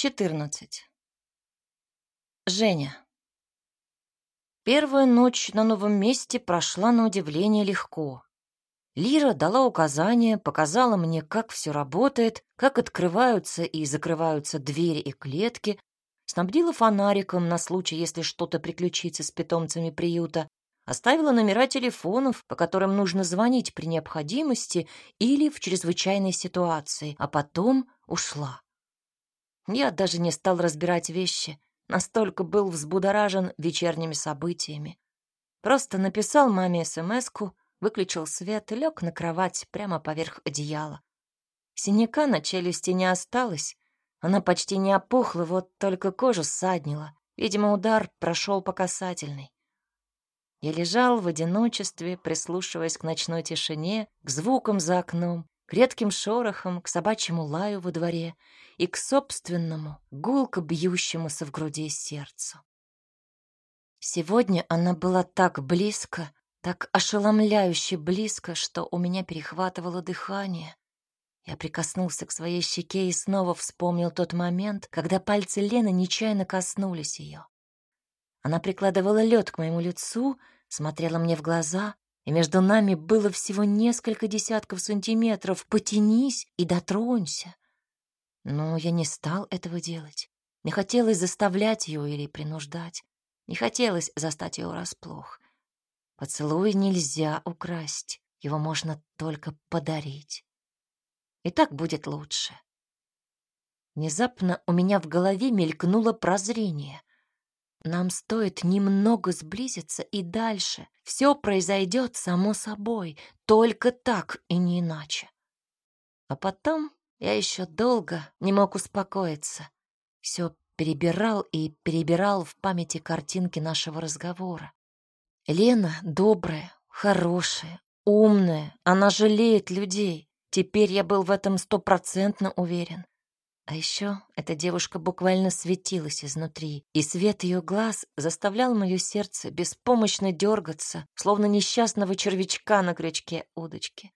14. Женя. Первая ночь на новом месте прошла на удивление легко. Лира дала указания, показала мне, как все работает, как открываются и закрываются двери и клетки, снабдила фонариком на случай, если что-то приключится с питомцами приюта, оставила номера телефонов, по которым нужно звонить при необходимости или в чрезвычайной ситуации, а потом ушла. Я даже не стал разбирать вещи, настолько был взбудоражен вечерними событиями. Просто написал маме смс выключил свет и лег на кровать прямо поверх одеяла. Синяка на челюсти не осталось, она почти не опухла, вот только кожу ссаднила. Видимо, удар прошел по касательной. Я лежал в одиночестве, прислушиваясь к ночной тишине, к звукам за окном, к редким шорохам, к собачьему лаю во дворе и к собственному, гулко бьющемуся в груди сердцу. Сегодня она была так близко, так ошеломляюще близко, что у меня перехватывало дыхание. Я прикоснулся к своей щеке и снова вспомнил тот момент, когда пальцы Лены нечаянно коснулись ее. Она прикладывала лед к моему лицу, смотрела мне в глаза, и между нами было всего несколько десятков сантиметров. Потянись и дотронься. Но я не стал этого делать. Не хотелось заставлять ее или принуждать. Не хотелось застать ее врасплох. Поцелуй нельзя украсть, его можно только подарить. И так будет лучше. Внезапно у меня в голове мелькнуло прозрение. Нам стоит немного сблизиться, и дальше все произойдет само собой, только так и не иначе. А потом я еще долго не мог успокоиться. Все перебирал и перебирал в памяти картинки нашего разговора. Лена добрая, хорошая, умная, она жалеет людей. Теперь я был в этом стопроцентно уверен. А еще эта девушка буквально светилась изнутри, и свет ее глаз заставлял мое сердце беспомощно дергаться, словно несчастного червячка на крючке удочки.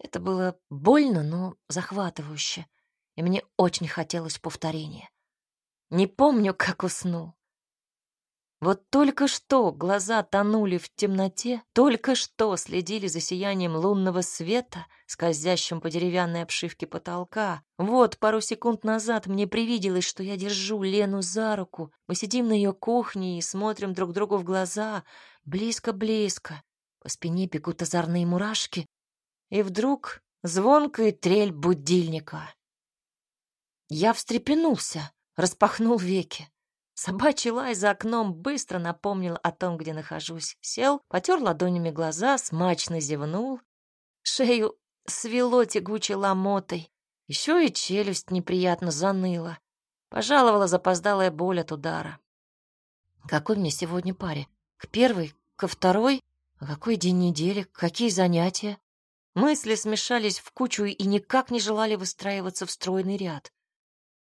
Это было больно, но захватывающе, и мне очень хотелось повторения. Не помню, как уснул. Вот только что глаза тонули в темноте, только что следили за сиянием лунного света, скользящим по деревянной обшивке потолка. Вот пару секунд назад мне привиделось, что я держу Лену за руку. Мы сидим на ее кухне и смотрим друг другу в глаза, близко-близко. По спине бегут озорные мурашки. И вдруг звонкая трель будильника. Я встрепенулся, распахнул веки. Собачий лай за окном быстро напомнил о том, где нахожусь. Сел, потер ладонями глаза, смачно зевнул. Шею свело тягучей ломотой. Еще и челюсть неприятно заныла. Пожаловала запоздалая боль от удара. Какой мне сегодня паре? К первой? Ко второй? А какой день недели? Какие занятия? Мысли смешались в кучу и никак не желали выстраиваться в стройный ряд.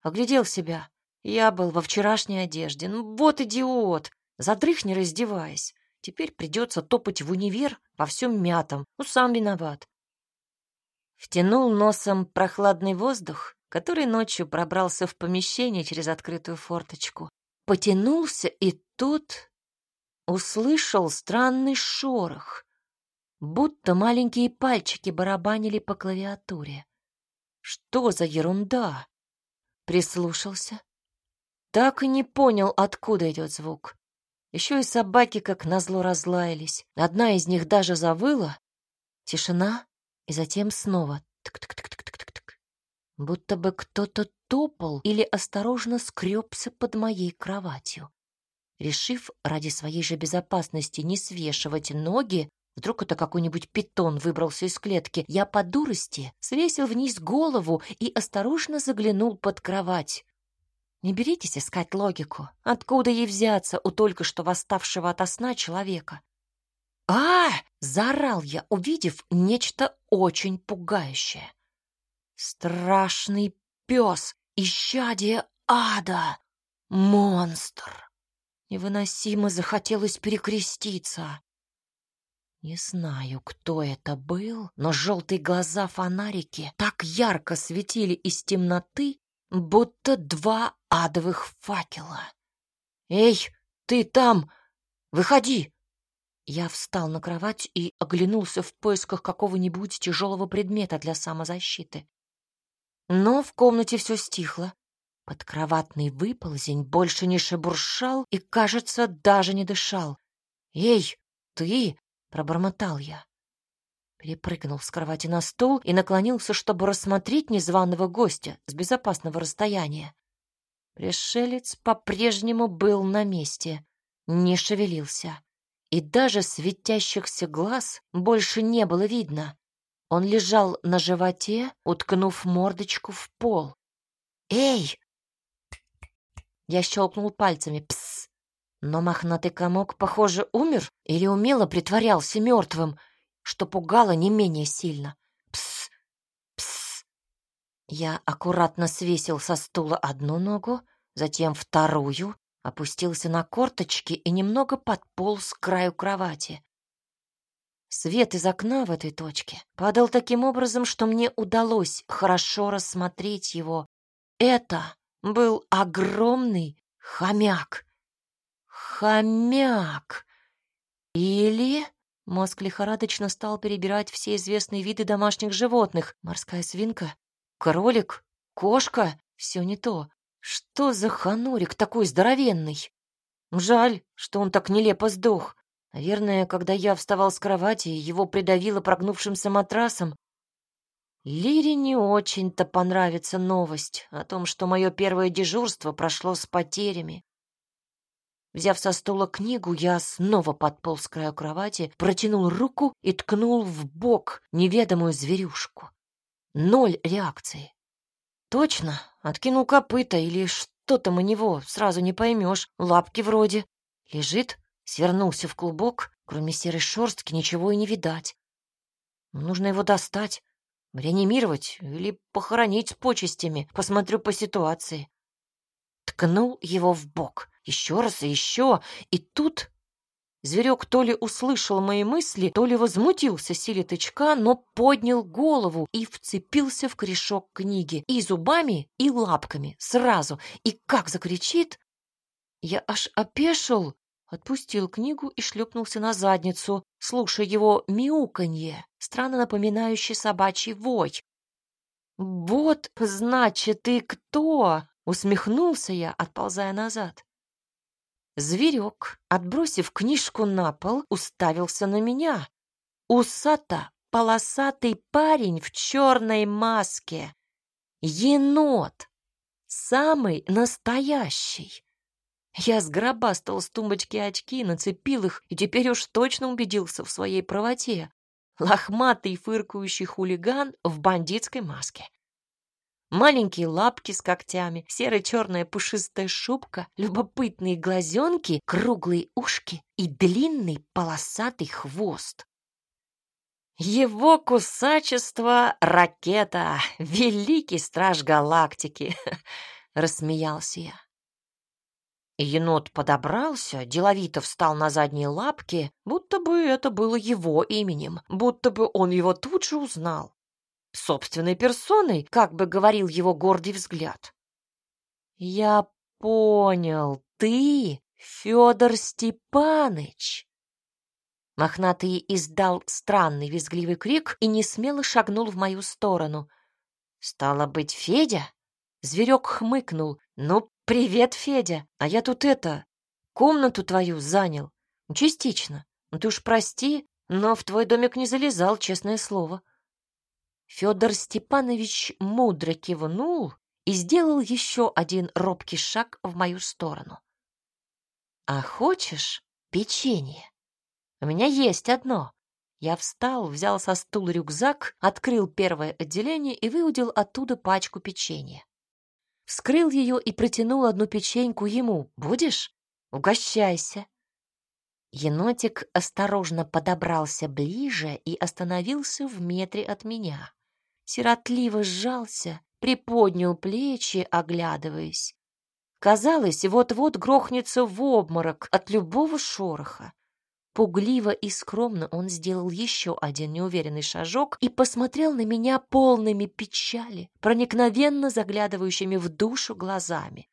Оглядел себя. Я был во вчерашней одежде. Ну вот идиот. Задрых, не раздеваясь. Теперь придется топать в универ во всем мятом. Ну, сам виноват. Втянул носом прохладный воздух, который ночью пробрался в помещение через открытую форточку. Потянулся и тут услышал странный шорох, будто маленькие пальчики барабанили по клавиатуре. Что за ерунда? Прислушался. Так и не понял, откуда идет звук. Еще и собаки, как назло, разлаялись. Одна из них даже завыла. Тишина, и затем снова тык-тык-тык-тык-тык. Будто бы кто-то топал или осторожно скребся под моей кроватью. Решив ради своей же безопасности не свешивать ноги, вдруг это какой-нибудь питон выбрался из клетки, я по дурости свесил вниз голову и осторожно заглянул под кровать. Не беритесь искать логику. Откуда ей взяться у только что восставшего ото сна человека? а, заорал я, увидев нечто очень пугающее. Страшный пес, исчадие ада, монстр. Невыносимо захотелось перекреститься. Не знаю, кто это был, но желтые глаза фонарики так ярко светили из темноты, будто два адовых факела. «Эй, ты там! Выходи!» Я встал на кровать и оглянулся в поисках какого-нибудь тяжелого предмета для самозащиты. Но в комнате все стихло. Подкроватный выползень больше не шебуршал и, кажется, даже не дышал. «Эй, ты!» — пробормотал я. Перепрыгнул с кровати на стул и наклонился, чтобы рассмотреть незваного гостя с безопасного расстояния. Пришелец по-прежнему был на месте, не шевелился. И даже светящихся глаз больше не было видно. Он лежал на животе, уткнув мордочку в пол. «Эй!» Я щелкнул пальцами. «Псс!» Но мохнатый комок, похоже, умер или умело притворялся мертвым, что пугало не менее сильно. Я аккуратно свесил со стула одну ногу, затем вторую, опустился на корточки и немного подполз к краю кровати. Свет из окна в этой точке падал таким образом, что мне удалось хорошо рассмотреть его. Это был огромный хомяк. Хомяк! Или... Мозг лихорадочно стал перебирать все известные виды домашних животных. Морская свинка, кролик, кошка — все не то. Что за ханурик такой здоровенный? Жаль, что он так нелепо сдох. Наверное, когда я вставал с кровати, его придавило прогнувшимся матрасом. Лире не очень-то понравится новость о том, что мое первое дежурство прошло с потерями. Взяв со стула книгу, я снова подполз к краю кровати, протянул руку и ткнул в бок неведомую зверюшку. Ноль реакции. Точно, откинул копыта или что там у него, сразу не поймешь. Лапки вроде. Лежит, свернулся в клубок, кроме серой шерстки ничего и не видать. Нужно его достать, реанимировать или похоронить с почестями, посмотрю по ситуации. Ткнул его в бок, еще раз и еще, и тут Зверек то ли услышал мои мысли, то ли возмутился силе тычка, но поднял голову и вцепился в корешок книги. И зубами, и лапками. Сразу. И как закричит... Я аж опешил, отпустил книгу и шлепнулся на задницу, слушая его мяуканье, странно напоминающее собачий вой. «Вот, значит, ты кто?» — усмехнулся я, отползая назад. Зверек, отбросив книжку на пол, уставился на меня. Усата, полосатый парень в черной маске. Енот. Самый настоящий. Я сгробастал с тумбочки очки, нацепил их и теперь уж точно убедился в своей правоте. Лохматый фыркающий хулиган в бандитской маске. Маленькие лапки с когтями, серо-черная пушистая шубка, любопытные глазенки, круглые ушки и длинный полосатый хвост. Его кусачество — ракета, великий страж галактики, — рассмеялся я. Енот подобрался, деловито встал на задние лапки, будто бы это было его именем, будто бы он его тут же узнал собственной персоной, как бы говорил его гордый взгляд. «Я понял, ты Федор Степаныч!» Мохнатый издал странный визгливый крик и несмело шагнул в мою сторону. «Стало быть, Федя?» Зверек хмыкнул. «Ну, привет, Федя! А я тут это, комнату твою занял. Частично. Ну, ты уж прости, но в твой домик не залезал, честное слово». Федор Степанович мудро кивнул и сделал еще один робкий шаг в мою сторону. «А хочешь печенье? У меня есть одно». Я встал, взял со стула рюкзак, открыл первое отделение и выудил оттуда пачку печенья. Вскрыл ее и протянул одну печеньку ему. «Будешь? Угощайся!» Енотик осторожно подобрался ближе и остановился в метре от меня сиротливо сжался, приподнял плечи, оглядываясь. Казалось, вот-вот грохнется в обморок от любого шороха. Пугливо и скромно он сделал еще один неуверенный шажок и посмотрел на меня полными печали, проникновенно заглядывающими в душу глазами.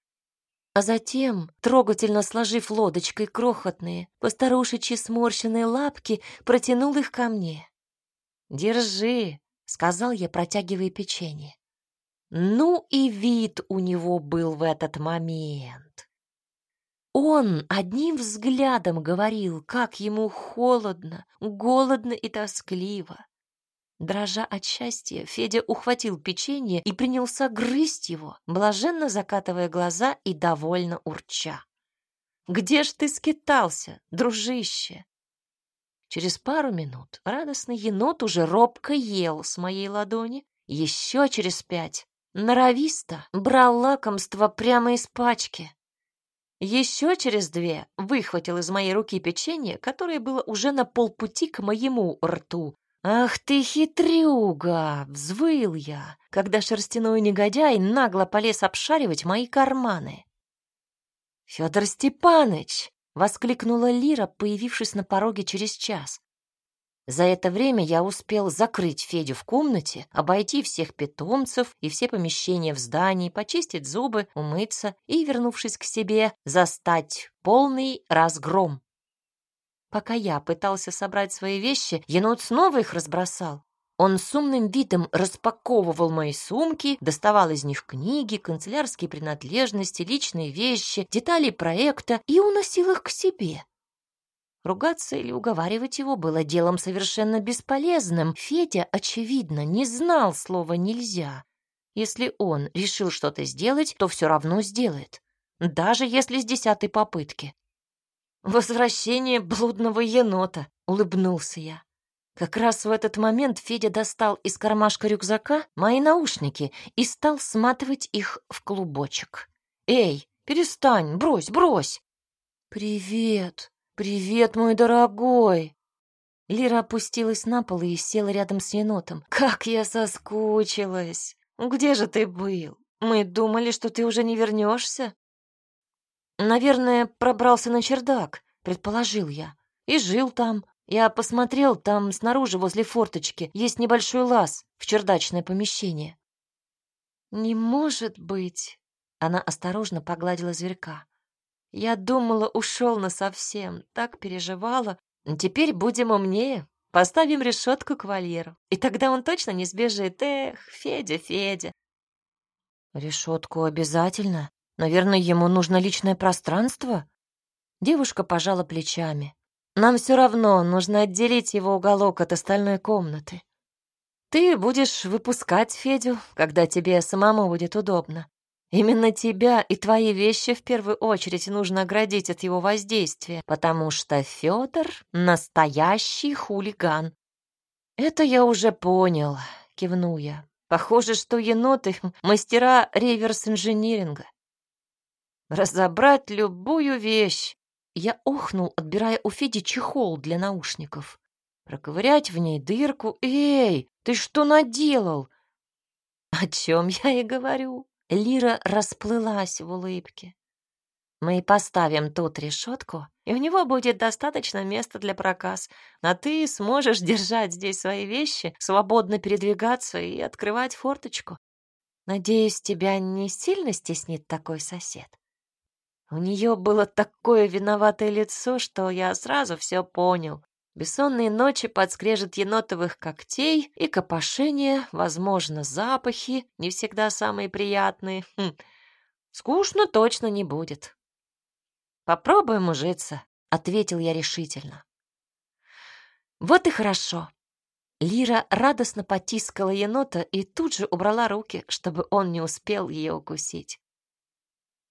А затем, трогательно сложив лодочкой крохотные, постарушечьи сморщенные лапки, протянул их ко мне. «Держи», — сказал я, протягивая печенье. Ну и вид у него был в этот момент. Он одним взглядом говорил, как ему холодно, голодно и тоскливо. Дрожа от счастья, Федя ухватил печенье и принялся грызть его, блаженно закатывая глаза и довольно урча. «Где ж ты скитался, дружище?» Через пару минут радостный енот уже робко ел с моей ладони. Еще через пять норовисто брал лакомство прямо из пачки. Еще через две выхватил из моей руки печенье, которое было уже на полпути к моему рту. «Ах ты хитрюга!» — взвыл я, когда шерстяной негодяй нагло полез обшаривать мои карманы. «Федор Степаныч!» — воскликнула Лира, появившись на пороге через час. За это время я успел закрыть Федю в комнате, обойти всех питомцев и все помещения в здании, почистить зубы, умыться и, вернувшись к себе, застать полный разгром. Пока я пытался собрать свои вещи, енот снова их разбросал. Он с умным видом распаковывал мои сумки, доставал из них книги, канцелярские принадлежности, личные вещи, детали проекта и уносил их к себе. Ругаться или уговаривать его было делом совершенно бесполезным. Федя, очевидно, не знал слова «нельзя». Если он решил что-то сделать, то все равно сделает. Даже если с десятой попытки. «Возвращение блудного енота», — улыбнулся я. Как раз в этот момент Федя достал из кармашка рюкзака мои наушники и стал сматывать их в клубочек. «Эй, перестань, брось, брось!» «Привет!» «Привет, мой дорогой!» Лира опустилась на пол и села рядом с енотом. «Как я соскучилась! Где же ты был? Мы думали, что ты уже не вернешься?» «Наверное, пробрался на чердак», — предположил я. «И жил там. Я посмотрел, там снаружи, возле форточки, есть небольшой лаз в чердачное помещение». «Не может быть!» Она осторожно погладила зверька. Я думала, ушел насовсем, так переживала. Теперь будем умнее. Поставим решетку к вольеру. И тогда он точно не сбежит. Эх, Федя, Федя. Решетку обязательно. Наверное, ему нужно личное пространство. Девушка пожала плечами. Нам все равно нужно отделить его уголок от остальной комнаты. Ты будешь выпускать Федю, когда тебе самому будет удобно. Именно тебя и твои вещи в первую очередь нужно оградить от его воздействия, потому что Федор — настоящий хулиган. Это я уже понял, кивнул я. Похоже, что еноты — мастера реверс-инжиниринга. Разобрать любую вещь. Я охнул, отбирая у Феди чехол для наушников. Проковырять в ней дырку. Эй, ты что наделал? О чем я и говорю. Лира расплылась в улыбке. Мы поставим тут решетку, и у него будет достаточно места для проказ, а ты сможешь держать здесь свои вещи, свободно передвигаться и открывать форточку. Надеюсь, тебя не сильно стеснит такой сосед. У нее было такое виноватое лицо, что я сразу все понял. Бессонные ночи подскрежет енотовых когтей и копошение, возможно, запахи, не всегда самые приятные. Хм. Скучно точно не будет. Попробуем ужиться, ответил я решительно. Вот и хорошо. Лира радостно потискала енота и тут же убрала руки, чтобы он не успел ее укусить.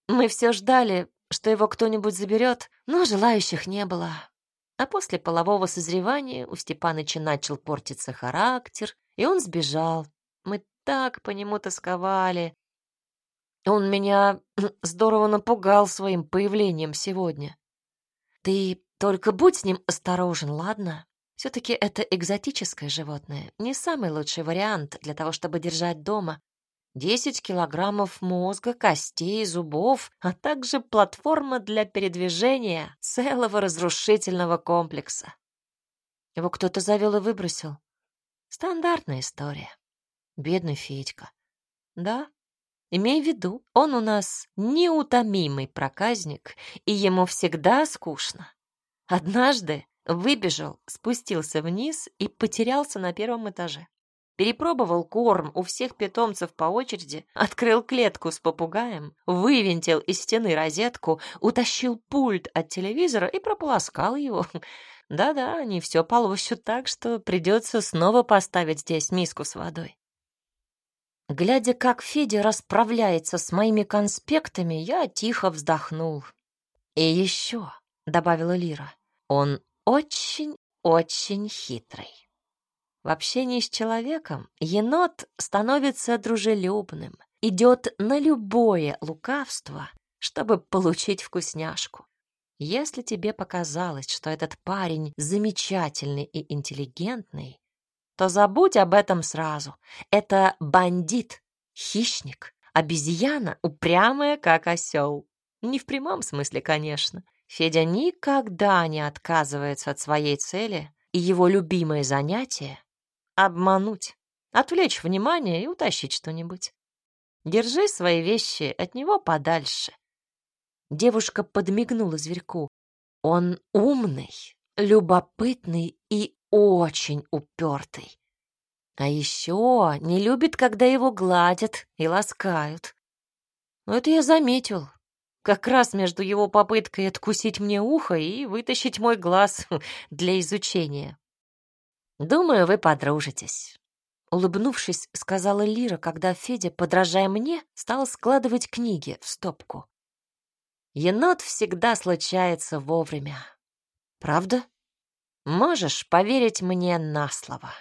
Мы все ждали, что его кто-нибудь заберет, но желающих не было. А после полового созревания у Степаныча начал портиться характер, и он сбежал. Мы так по нему тосковали. Он меня здорово напугал своим появлением сегодня. Ты только будь с ним осторожен, ладно? Все-таки это экзотическое животное, не самый лучший вариант для того, чтобы держать дома. 10 килограммов мозга, костей, зубов, а также платформа для передвижения целого разрушительного комплекса. Его кто-то завел и выбросил. Стандартная история. Бедный Федька. Да, имей в виду, он у нас неутомимый проказник, и ему всегда скучно. Однажды выбежал, спустился вниз и потерялся на первом этаже перепробовал корм у всех питомцев по очереди, открыл клетку с попугаем, вывинтил из стены розетку, утащил пульт от телевизора и прополоскал его. Да-да, они все полощут так, что придется снова поставить здесь миску с водой. Глядя, как Федя расправляется с моими конспектами, я тихо вздохнул. «И еще», — добавила Лира, — «он очень-очень хитрый». В общении с человеком енот становится дружелюбным, идет на любое лукавство, чтобы получить вкусняшку. Если тебе показалось, что этот парень замечательный и интеллигентный, то забудь об этом сразу. Это бандит, хищник, обезьяна, упрямая, как осел. Не в прямом смысле, конечно. Федя никогда не отказывается от своей цели, и его любимое занятие обмануть, отвлечь внимание и утащить что-нибудь. Держи свои вещи от него подальше. Девушка подмигнула зверьку. Он умный, любопытный и очень упертый. А еще не любит, когда его гладят и ласкают. Но это я заметил. Как раз между его попыткой откусить мне ухо и вытащить мой глаз для изучения. Думаю, вы подружитесь. Улыбнувшись, сказала Лира, когда Федя, подражая мне, стал складывать книги в стопку. Енот всегда случается вовремя. Правда? Можешь поверить мне на слово.